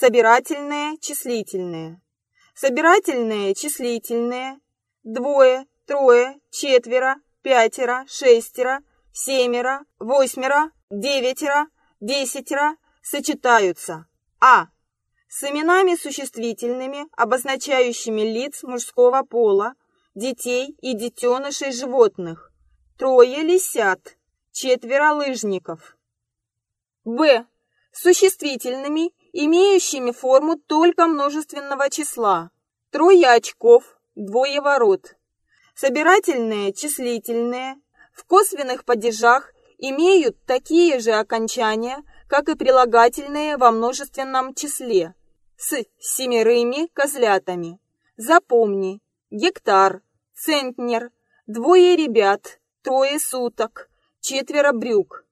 Собирательные, числительные. Собирательные, числительные. Двое, трое, четверо, пятеро, шестеро, семеро, восьмеро, девятеро, десятеро сочетаются. А. С именами существительными, обозначающими лиц мужского пола, детей и детенышей животных. Трое лисят, четверо лыжников. Б. Существительными, имеющими форму только множественного числа. Трое очков, двое ворот. Собирательные, числительные, в косвенных падежах имеют такие же окончания, как и прилагательные во множественном числе, с семерыми козлятами. Запомни, гектар, центнер, двое ребят, трое суток, четверо брюк.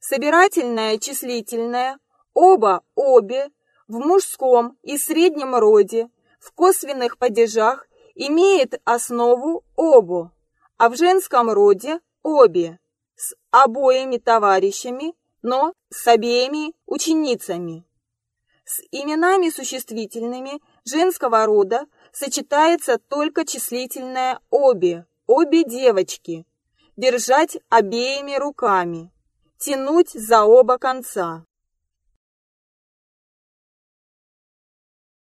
Собирательное числительное, оба, обе, в мужском и среднем роде, в косвенных падежах имеет основу обу, а в женском роде обе, с обоими товарищами, но с обеими ученицами. С именами существительными женского рода сочетается только числительное обе, обе девочки, держать обеими руками, тянуть за оба конца.